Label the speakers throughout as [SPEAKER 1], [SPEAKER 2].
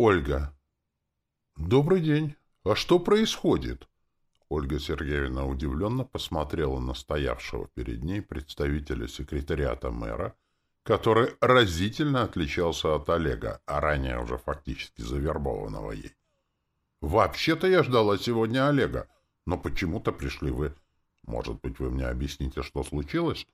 [SPEAKER 1] Ольга. Добрый день. А что происходит? Ольга Сергеевна удивленно посмотрела на стоявшего перед ней представителя секретариата мэра, который разительно отличался от Олега, а ранее уже фактически завербованного ей. «Вообще-то я ждала сегодня Олега, но почему-то пришли вы. Может быть, вы мне объясните, что случилось?»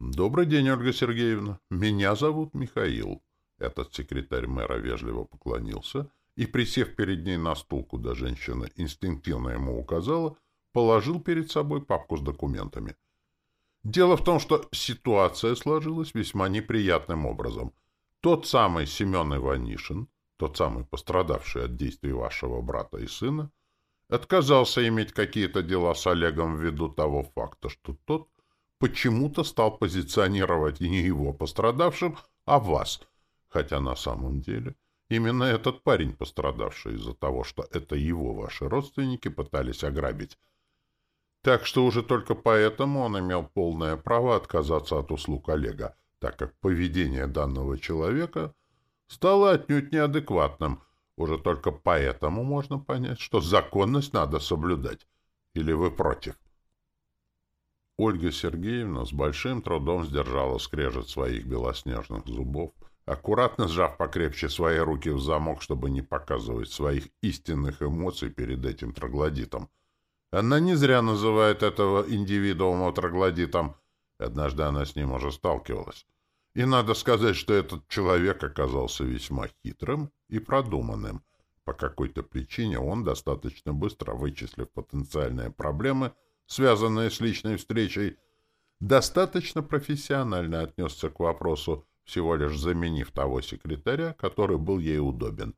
[SPEAKER 1] «Добрый день, Ольга Сергеевна. Меня зовут Михаил». Этот секретарь мэра вежливо поклонился и, присев перед ней на стул, куда женщина инстинктивно ему указала, положил перед собой папку с документами. Дело в том, что ситуация сложилась весьма неприятным образом. Тот самый Семен Иванишин, тот самый пострадавший от действий вашего брата и сына, отказался иметь какие-то дела с Олегом ввиду того факта, что тот почему-то стал позиционировать не его пострадавшим, а вас, хотя на самом деле именно этот парень пострадавший из-за того, что это его ваши родственники пытались ограбить. Так что уже только поэтому он имел полное право отказаться от услуг Олега, так как поведение данного человека стало отнюдь неадекватным. Уже только поэтому можно понять, что законность надо соблюдать. Или вы против? Ольга Сергеевна с большим трудом сдержала скрежет своих белоснежных зубов, аккуратно сжав покрепче свои руки в замок, чтобы не показывать своих истинных эмоций перед этим троглодитом — она не зря называет этого индивидуума троглодитом. Однажды она с ним уже сталкивалась. И надо сказать, что этот человек оказался весьма хитрым и продуманным. По какой-то причине он, достаточно быстро вычислив потенциальные проблемы, связанные с личной встречей, достаточно профессионально отнесся к вопросу, всего лишь заменив того секретаря, который был ей удобен.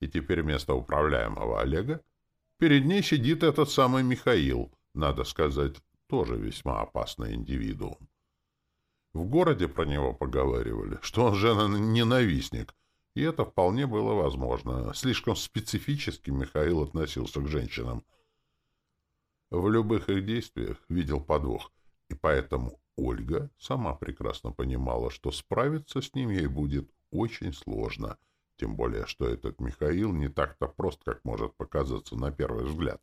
[SPEAKER 1] И теперь вместо управляемого Олега Перед ней сидит этот самый Михаил, надо сказать, тоже весьма опасный индивидуум. В городе про него поговаривали, что он же ненавистник, и это вполне было возможно. Слишком специфически Михаил относился к женщинам. В любых их действиях видел подвох, и поэтому Ольга сама прекрасно понимала, что справиться с ним ей будет очень сложно — тем более, что этот Михаил не так-то прост, как может показаться на первый взгляд.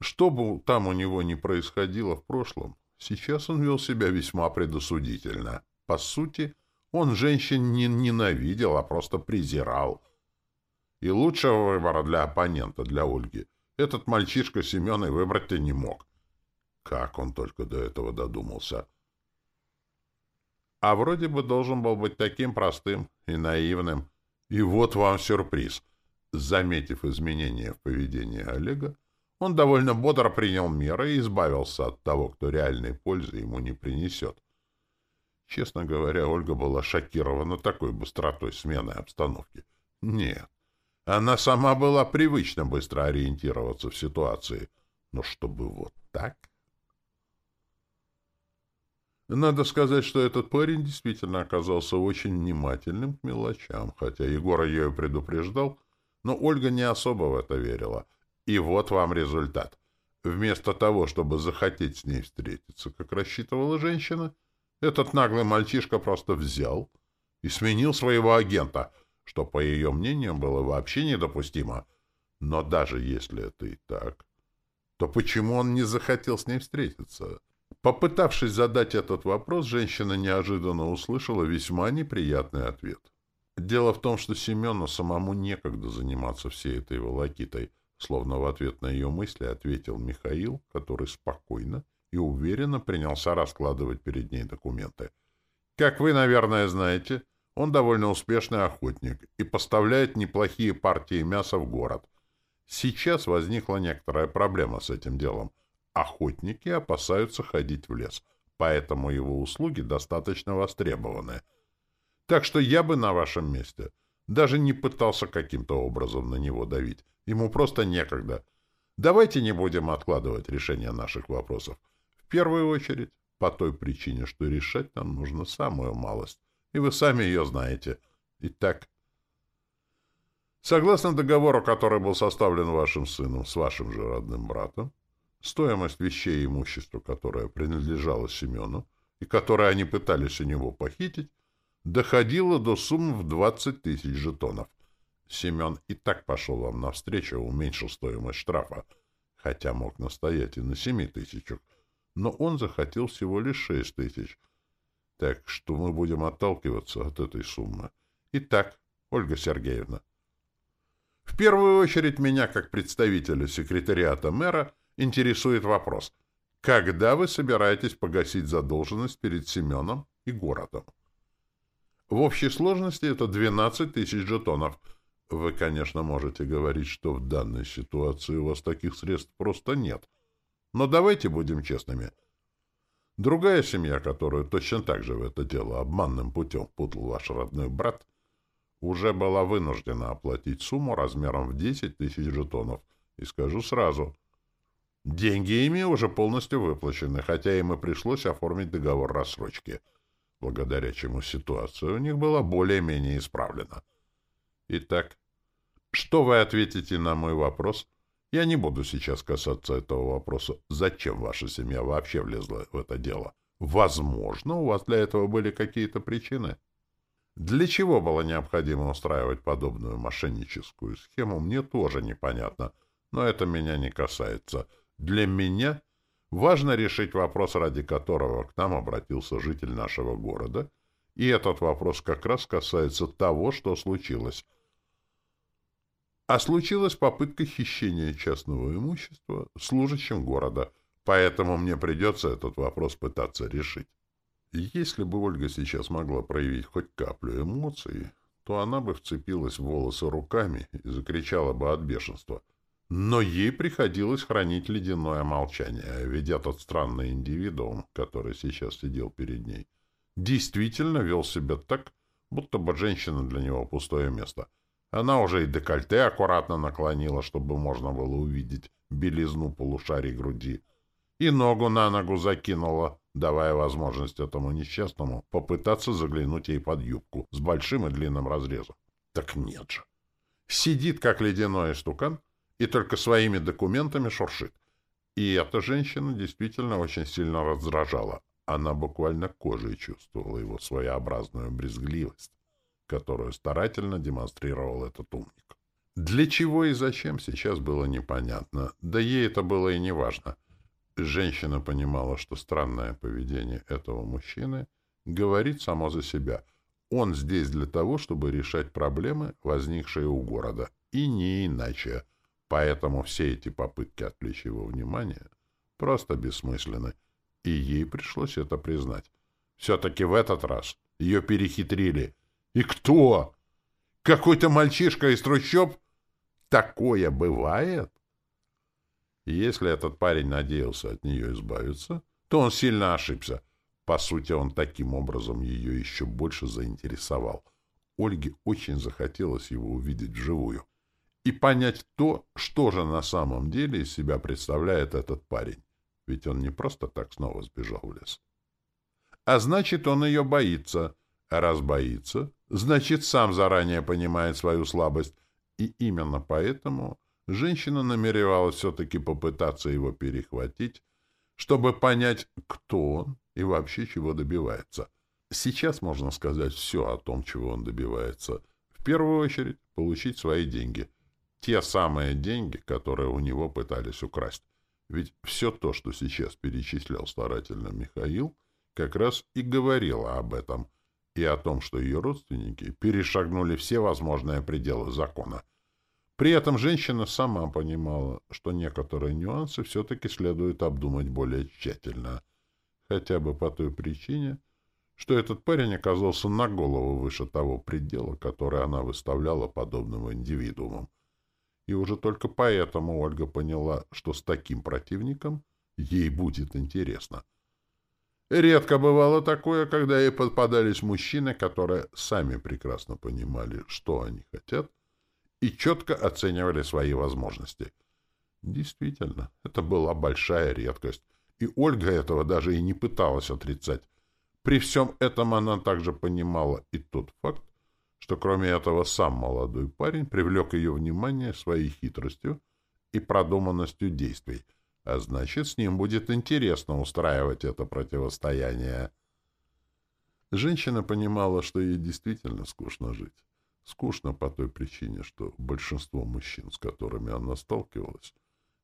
[SPEAKER 1] Что бы там у него ни происходило в прошлом, сейчас он вел себя весьма предосудительно. По сути, он женщин не ненавидел, а просто презирал. И лучшего выбора для оппонента, для Ольги, этот мальчишка Семен и выбрать-то не мог. Как он только до этого додумался — а вроде бы должен был быть таким простым и наивным. И вот вам сюрприз. Заметив изменения в поведении Олега, он довольно бодро принял меры и избавился от того, кто реальной пользы ему не принесет. Честно говоря, Ольга была шокирована такой быстротой смены обстановки. Нет, она сама была привычно быстро ориентироваться в ситуации. Но чтобы вот так... Надо сказать, что этот парень действительно оказался очень внимательным к мелочам, хотя Егор ее предупреждал, но Ольга не особо в это верила. И вот вам результат. Вместо того, чтобы захотеть с ней встретиться, как рассчитывала женщина, этот наглый мальчишка просто взял и сменил своего агента, что, по ее мнению, было вообще недопустимо. Но даже если это и так, то почему он не захотел с ней встретиться? Попытавшись задать этот вопрос, женщина неожиданно услышала весьма неприятный ответ. Дело в том, что Семену самому некогда заниматься всей этой волокитой, словно в ответ на ее мысли ответил Михаил, который спокойно и уверенно принялся раскладывать перед ней документы. Как вы, наверное, знаете, он довольно успешный охотник и поставляет неплохие партии мяса в город. Сейчас возникла некоторая проблема с этим делом — Охотники опасаются ходить в лес, поэтому его услуги достаточно востребованы. Так что я бы на вашем месте даже не пытался каким-то образом на него давить. Ему просто некогда. Давайте не будем откладывать решение наших вопросов. В первую очередь, по той причине, что решать нам нужно самую малость. И вы сами ее знаете. Итак, согласно договору, который был составлен вашим сыном с вашим же родным братом, Стоимость вещей и имущества, которое принадлежало Семену, и которое они пытались у него похитить, доходило до суммы в 20 тысяч жетонов. Семен и так пошел вам навстречу, уменьшил стоимость штрафа, хотя мог настоять и на 7 тысячах, но он захотел всего лишь 6 тысяч. Так что мы будем отталкиваться от этой суммы. Итак, Ольга Сергеевна. В первую очередь меня, как представителя секретариата мэра, интересует вопрос, когда вы собираетесь погасить задолженность перед Семеном и городом? В общей сложности это 12 тысяч жетонов. Вы, конечно, можете говорить, что в данной ситуации у вас таких средств просто нет. Но давайте будем честными. Другая семья, которую точно так же в это дело обманным путем путал ваш родной брат, уже была вынуждена оплатить сумму размером в 10 тысяч жетонов. И скажу сразу, деньги ими уже полностью выплачены, хотя им и пришлось оформить договор рассрочки — благодаря чему ситуация у них была более-менее исправлена. Итак, что вы ответите на мой вопрос? Я не буду сейчас касаться этого вопроса. Зачем ваша семья вообще влезла в это дело? Возможно, у вас для этого были какие-то причины. Для чего было необходимо устраивать подобную мошенническую схему, мне тоже непонятно, но это меня не касается. Для меня Важно решить вопрос, ради которого к нам обратился житель нашего города, и этот вопрос как раз касается того, что случилось. А случилась попытка хищения частного имущества служащим города, поэтому мне придется этот вопрос пытаться решить. Если бы Ольга сейчас могла проявить хоть каплю эмоций, то она бы вцепилась в волосы руками и закричала бы от бешенства — но ей приходилось хранить ледяное молчание, ведь этот странный индивидуум, который сейчас сидел перед ней, действительно вел себя так, будто бы женщина для него пустое место. Она уже и декольте аккуратно наклонила, чтобы можно было увидеть белизну полушарий груди, и ногу на ногу закинула, давая возможность этому несчастному попытаться заглянуть ей под юбку с большим и длинным разрезом. Так нет же. Сидит, как ледяной стукан, и только своими документами шуршит. И эта женщина действительно очень сильно раздражала. Она буквально кожей чувствовала его своеобразную брезгливость, которую старательно демонстрировал этот умник. Для чего и зачем сейчас было непонятно, да ей это было и не важно. Женщина понимала, что странное поведение этого мужчины говорит само за себя. Он здесь для того, чтобы решать проблемы, возникшие у города, и не иначе — Поэтому все эти попытки отвлечь его внимание просто бессмысленны, и ей пришлось это признать. Все-таки в этот раз ее перехитрили. И кто? Какой-то мальчишка из трущоб? Такое бывает? если этот парень надеялся от нее избавиться, то он сильно ошибся. По сути, он таким образом ее еще больше заинтересовал. Ольге очень захотелось его увидеть вживую и понять то, что же на самом деле из себя представляет этот парень. Ведь он не просто так снова сбежал в лес. А значит, он ее боится. А раз боится, значит, сам заранее понимает свою слабость. И именно поэтому женщина намеревалась все-таки попытаться его перехватить, чтобы понять, кто он и вообще чего добивается. Сейчас можно сказать все о том, чего он добивается. В первую очередь, получить свои деньги — те самые деньги, которые у него пытались украсть. Ведь все то, что сейчас перечислял старательно Михаил, как раз и говорило об этом, и о том, что ее родственники перешагнули все возможные пределы закона. При этом женщина сама понимала, что некоторые нюансы все-таки следует обдумать более тщательно, хотя бы по той причине, что этот парень оказался на голову выше того предела, который она выставляла подобным индивидуумам и уже только поэтому Ольга поняла, что с таким противником ей будет интересно. Редко бывало такое, когда ей попадались мужчины, которые сами прекрасно понимали, что они хотят, и четко оценивали свои возможности. Действительно, это была большая редкость, и Ольга этого даже и не пыталась отрицать. При всем этом она также понимала и тот факт, что кроме этого сам молодой парень привлек ее внимание своей хитростью и продуманностью действий, а значит, с ним будет интересно устраивать это противостояние. Женщина понимала, что ей действительно скучно жить. Скучно по той причине, что большинство мужчин, с которыми она сталкивалась,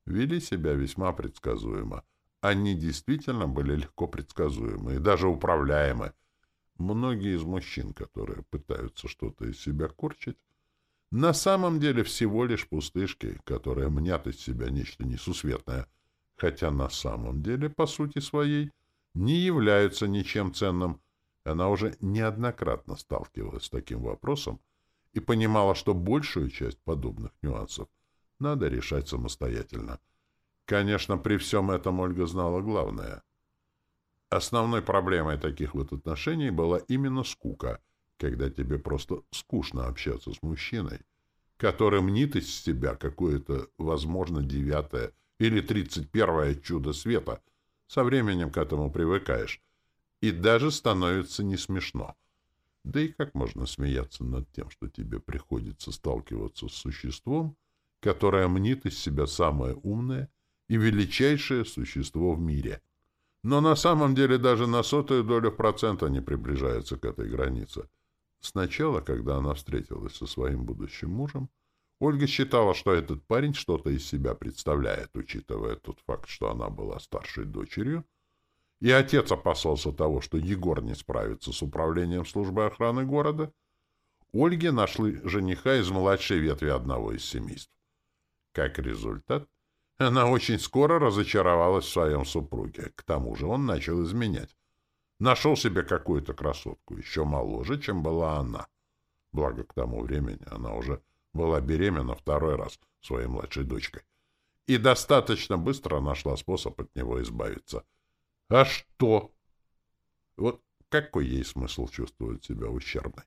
[SPEAKER 1] вели себя весьма предсказуемо. Они действительно были легко предсказуемы и даже управляемы. Многие из мужчин, которые пытаются что-то из себя корчить, на самом деле всего лишь пустышки, которые мнят из себя нечто несусветное, хотя на самом деле, по сути своей, не являются ничем ценным. Она уже неоднократно сталкивалась с таким вопросом и понимала, что большую часть подобных нюансов надо решать самостоятельно. Конечно, при всем этом Ольга знала главное. Основной проблемой таких вот отношений была именно скука — когда тебе просто скучно общаться с мужчиной, который мнит из себя какое-то, возможно, девятое или тридцать первое чудо света, со временем к этому привыкаешь, и даже становится не смешно. Да и как можно смеяться над тем, что тебе приходится сталкиваться с существом, которое мнит из себя самое умное и величайшее существо в мире? Но на самом деле даже на сотую долю процента не приближается к этой границе — Сначала, когда она встретилась со своим будущим мужем, Ольга считала, что этот парень что-то из себя представляет, учитывая тот факт, что она была старшей дочерью, и отец опасался того, что Егор не справится с управлением службы охраны города, Ольге нашли жениха из младшей ветви одного из семейств. Как результат, она очень скоро разочаровалась в своем супруге. К тому же он начал изменять. Нашел себе какую-то красотку, еще моложе, чем была она. Благо, к тому времени она уже была беременна второй раз своей младшей дочкой. И достаточно быстро нашла способ от него избавиться. А что? Вот какой ей смысл чувствовать себя ущербной?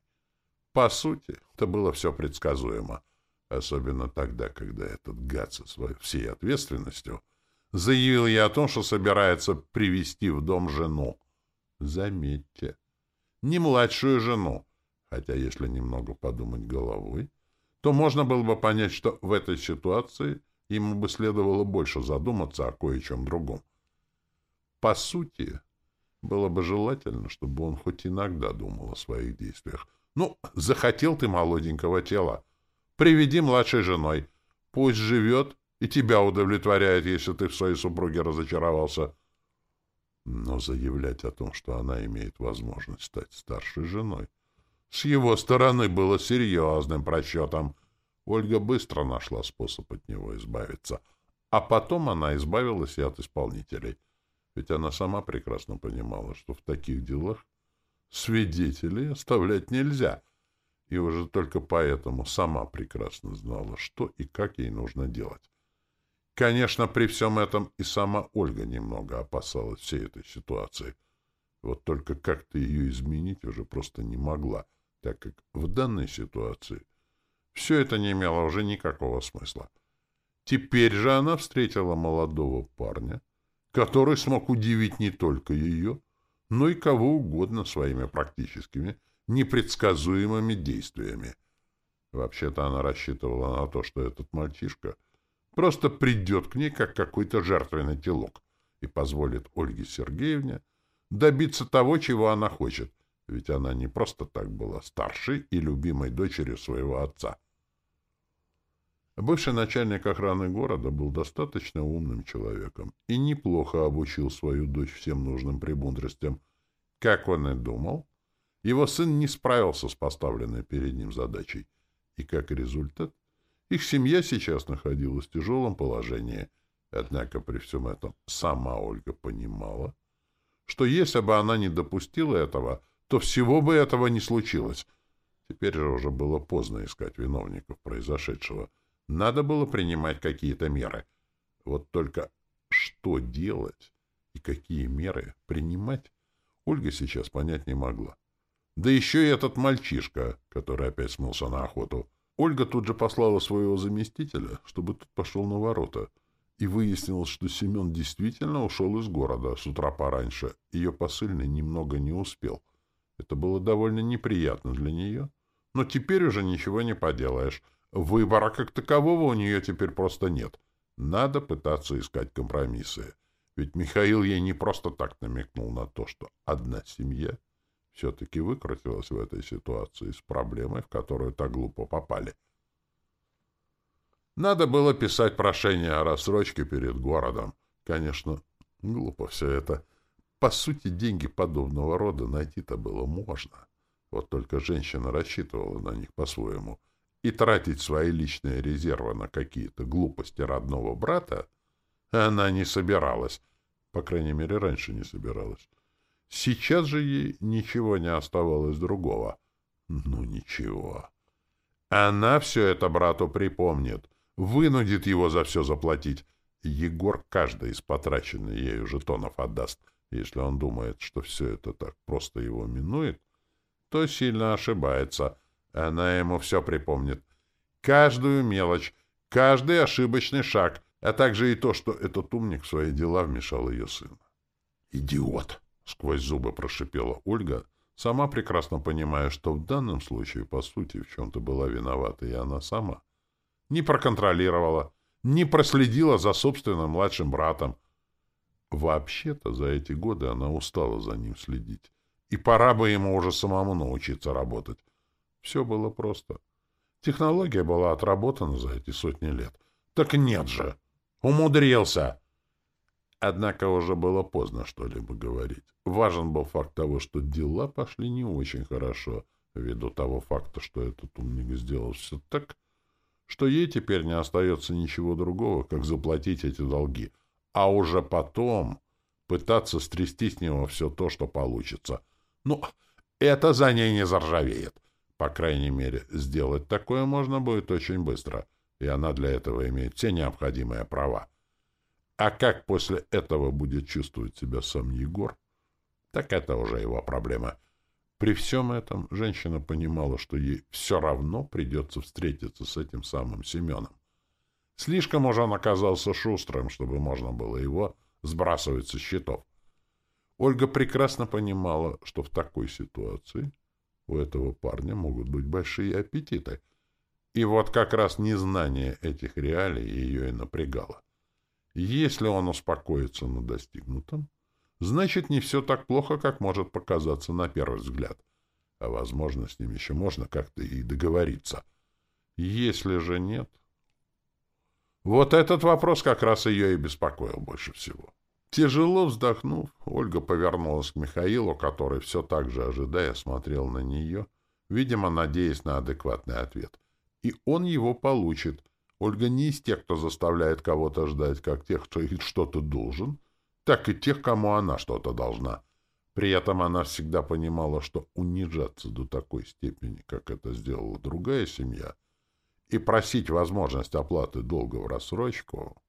[SPEAKER 1] По сути, это было все предсказуемо. Особенно тогда, когда этот гад со своей всей ответственностью заявил ей о том, что собирается привести в дом жену. Заметьте, не младшую жену, хотя если немного подумать головой, то можно было бы понять, что в этой ситуации ему бы следовало больше задуматься о кое-чем другом. По сути, было бы желательно, чтобы он хоть иногда думал о своих действиях. Ну, захотел ты молоденького тела. Приведи младшей женой. Пусть живет и тебя удовлетворяет, если ты в своей супруге разочаровался. Но заявлять о том, что она имеет возможность стать старшей женой, с его стороны было серьезным просчетом. Ольга быстро нашла способ от него избавиться. А потом она избавилась и от исполнителей. Ведь она сама прекрасно понимала, что в таких делах свидетелей оставлять нельзя. И уже только поэтому сама прекрасно знала, что и как ей нужно делать. Конечно, при всем этом и сама Ольга немного опасалась всей этой ситуации. Вот только как-то ее изменить уже просто не могла, так как в данной ситуации все это не имело уже никакого смысла. Теперь же она встретила молодого парня, который смог удивить не только ее, но и кого угодно своими практическими, непредсказуемыми действиями. Вообще-то она рассчитывала на то, что этот мальчишка — просто придет к ней, как какой-то жертвенный телок, и позволит Ольге Сергеевне добиться того, чего она хочет, ведь она не просто так была старшей и любимой дочерью своего отца. Бывший начальник охраны города был достаточно умным человеком и неплохо обучил свою дочь всем нужным премудростям. Как он и думал, его сын не справился с поставленной перед ним задачей, и как результат их семья сейчас находилась в тяжелом положении. Однако при всем этом сама Ольга понимала, что если бы она не допустила этого, то всего бы этого не случилось. Теперь же уже было поздно искать виновников произошедшего. Надо было принимать какие-то меры. Вот только что делать и какие меры принимать, Ольга сейчас понять не могла. Да еще и этот мальчишка, который опять смылся на охоту — Ольга тут же послала своего заместителя, чтобы тот пошел на ворота, и выяснилось, что Семен действительно ушел из города с утра пораньше. Ее посыльный немного не успел. Это было довольно неприятно для нее, но теперь уже ничего не поделаешь. Выбора как такового у нее теперь просто нет. Надо пытаться искать компромиссы. Ведь Михаил ей не просто так намекнул на то, что одна семья все-таки выкрутилась в этой ситуации с проблемой, в которую так глупо попали. Надо было писать прошение о рассрочке перед городом. Конечно, глупо все это. По сути, деньги подобного рода найти-то было можно. Вот только женщина рассчитывала на них по-своему. И тратить свои личные резервы на какие-то глупости родного брата она не собиралась. По крайней мере, раньше не собиралась. Сейчас же ей ничего не оставалось другого. Ну, ничего. Она все это брату припомнит, вынудит его за все заплатить. Егор каждый из потраченных ею жетонов отдаст. Если он думает, что все это так просто его минует, то сильно ошибается. Она ему все припомнит. Каждую мелочь, каждый ошибочный шаг, а также и то, что этот умник в свои дела вмешал ее сына. «Идиот!» — сквозь зубы прошипела Ольга, сама прекрасно понимая, что в данном случае, по сути, в чем-то была виновата и она сама. Не проконтролировала, не проследила за собственным младшим братом. Вообще-то за эти годы она устала за ним следить. И пора бы ему уже самому научиться работать. Все было просто. Технология была отработана за эти сотни лет. Так нет же! Умудрился! Однако уже было поздно что-либо говорить. Важен был факт того, что дела пошли не очень хорошо, ввиду того факта, что этот умник сделал все так, что ей теперь не остается ничего другого, как заплатить эти долги, а уже потом пытаться стрясти с него все то, что получится. Ну, это за ней не заржавеет. По крайней мере, сделать такое можно будет очень быстро, и она для этого имеет все необходимые права. А как после этого будет чувствовать себя сам Егор, так это уже его проблема. При всем этом женщина понимала, что ей все равно придется встретиться с этим самым Семеном. Слишком уже он оказался шустрым, чтобы можно было его сбрасывать со счетов. Ольга прекрасно понимала, что в такой ситуации у этого парня могут быть большие аппетиты. И вот как раз незнание этих реалий ее и напрягало. Если он успокоится на достигнутом, значит, не все так плохо, как может показаться на первый взгляд. А, возможно, с ним еще можно как-то и договориться. Если же нет... Вот этот вопрос как раз ее и беспокоил больше всего. Тяжело вздохнув, Ольга повернулась к Михаилу, который все так же, ожидая, смотрел на нее, видимо, надеясь на адекватный ответ. И он его получит. Ольга не из тех, кто заставляет кого-то ждать, как тех, кто что-то должен, так и тех, кому она что-то должна. При этом она всегда понимала, что унижаться до такой степени, как это сделала другая семья, и просить возможность оплаты долга в рассрочку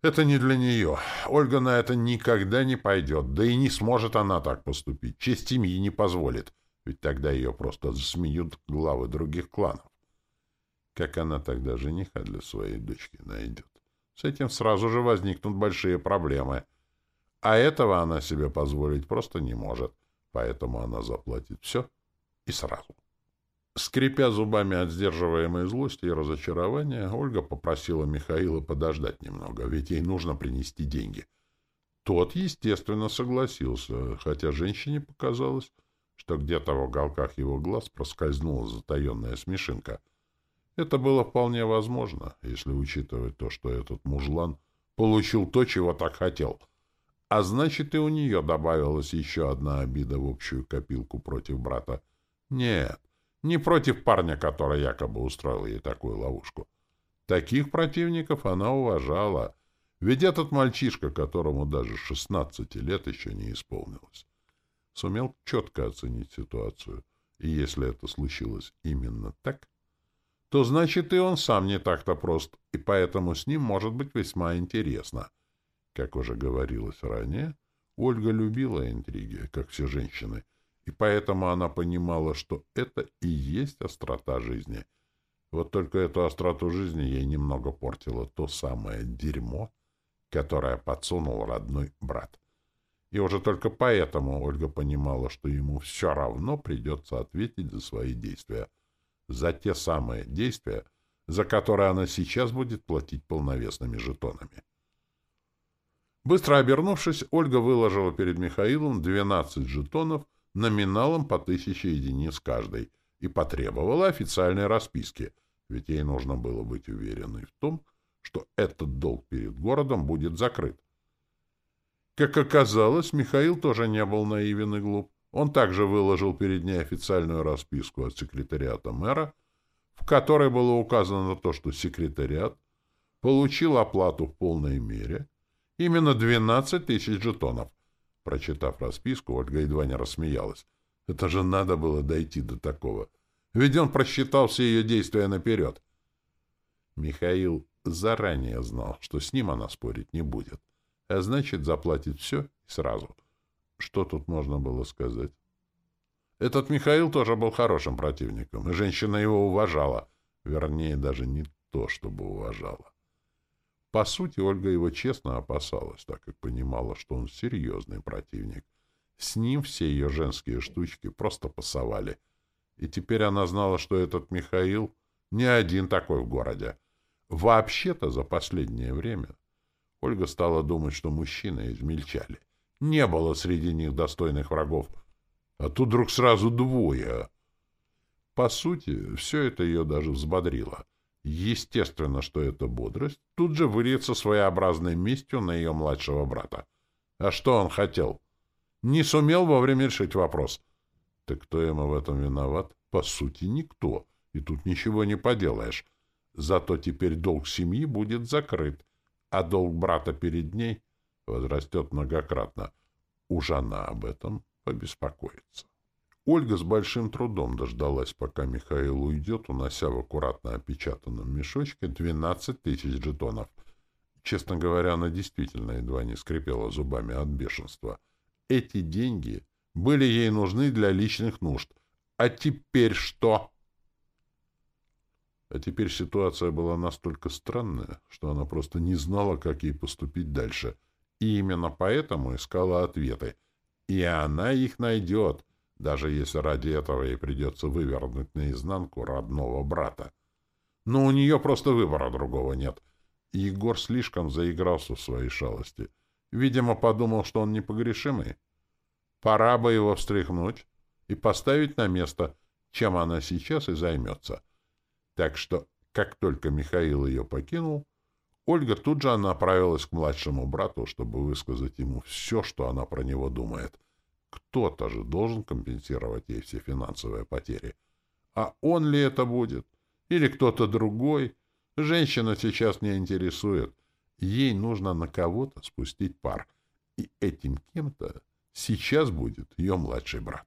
[SPEAKER 1] это не для нее. Ольга на это никогда не пойдет, да и не сможет она так поступить. Честь семьи не позволит, ведь тогда ее просто засмеют главы других кланов. Как она тогда жениха для своей дочки найдет? С этим сразу же возникнут большие проблемы. А этого она себе позволить просто не может, поэтому она заплатит все и сразу. Скрипя зубами от сдерживаемой злости и разочарования, Ольга попросила Михаила подождать немного, ведь ей нужно принести деньги. Тот, естественно, согласился, хотя женщине показалось, что где-то в уголках его глаз проскользнула затаенная смешинка. Это было вполне возможно, если учитывать то, что этот мужлан получил то, чего так хотел. А значит, и у нее добавилась еще одна обида в общую копилку против брата. Нет, не против парня, который якобы устроил ей такую ловушку. Таких противников она уважала, ведь этот мальчишка, которому даже 16 лет еще не исполнилось, сумел четко оценить ситуацию, и если это случилось именно так, то значит и он сам не так-то прост, и поэтому с ним может быть весьма интересно. Как уже говорилось ранее, Ольга любила интриги, как все женщины — и поэтому она понимала, что это и есть острота жизни. Вот только эту остроту жизни ей немного портило то самое дерьмо, которое подсунул родной брат. И уже только поэтому Ольга понимала, что ему все равно придется ответить за свои действия. За те самые действия, за которые она сейчас будет платить полновесными жетонами. Быстро обернувшись, Ольга выложила перед Михаилом 12 жетонов номиналом по тысяче единиц каждый и потребовала официальной расписки, ведь ей нужно было быть уверенной в том, что этот долг перед городом будет закрыт. Как оказалось, Михаил тоже не был наивен и глуп. Он также выложил перед ней официальную расписку от секретариата мэра, в которой было указано то, что секретариат получил оплату в полной мере, именно 12 тысяч жетонов. Прочитав расписку, Ольга едва не рассмеялась. Это же надо было дойти до такого. Ведь он просчитал все ее действия наперед. Михаил заранее знал, что с ним она спорить не будет а значит, заплатит все сразу. Что тут можно было сказать? Этот Михаил тоже был хорошим противником, и женщина его уважала. Вернее, даже не то, чтобы уважала. По сути, Ольга его честно опасалась, так как понимала, что он серьезный противник. С ним все ее женские штучки просто пасовали. И теперь она знала, что этот Михаил не один такой в городе. Вообще-то за последнее время Ольга стала думать, что мужчины измельчали. Не было среди них достойных врагов. А тут вдруг сразу двое. По сути, все это ее даже взбодрило. Естественно, что эта бодрость тут же выльется своеобразной местью на ее младшего брата. А что он хотел? Не сумел вовремя решить вопрос. Так кто ему в этом виноват? По сути, никто. И тут ничего не поделаешь. Зато теперь долг семьи будет закрыт а долг брата перед ней возрастет многократно. Уж она об этом побеспокоится. Ольга с большим трудом дождалась, пока Михаил уйдет, унося в аккуратно опечатанном мешочке 12 тысяч жетонов. Честно говоря, она действительно едва не скрипела зубами от бешенства. Эти деньги были ей нужны для личных нужд. А теперь что? А теперь ситуация была настолько странная, что она просто не знала, как ей поступить дальше. И именно поэтому искала ответы. И она их найдет, даже если ради этого ей придется вывернуть наизнанку родного брата. Но у нее просто выбора другого нет. Егор слишком заигрался в своей шалости. Видимо, подумал, что он непогрешимый. Пора бы его встряхнуть и поставить на место, чем она сейчас и займется. Так что, как только Михаил ее покинул, Ольга тут же направилась к младшему брату, чтобы высказать ему все, что она про него думает. Кто-то же должен компенсировать ей все финансовые потери. А он ли это будет? Или кто-то другой? Женщина сейчас не интересует. Ей нужно на кого-то спустить пар. И этим кем-то сейчас будет ее младший брат.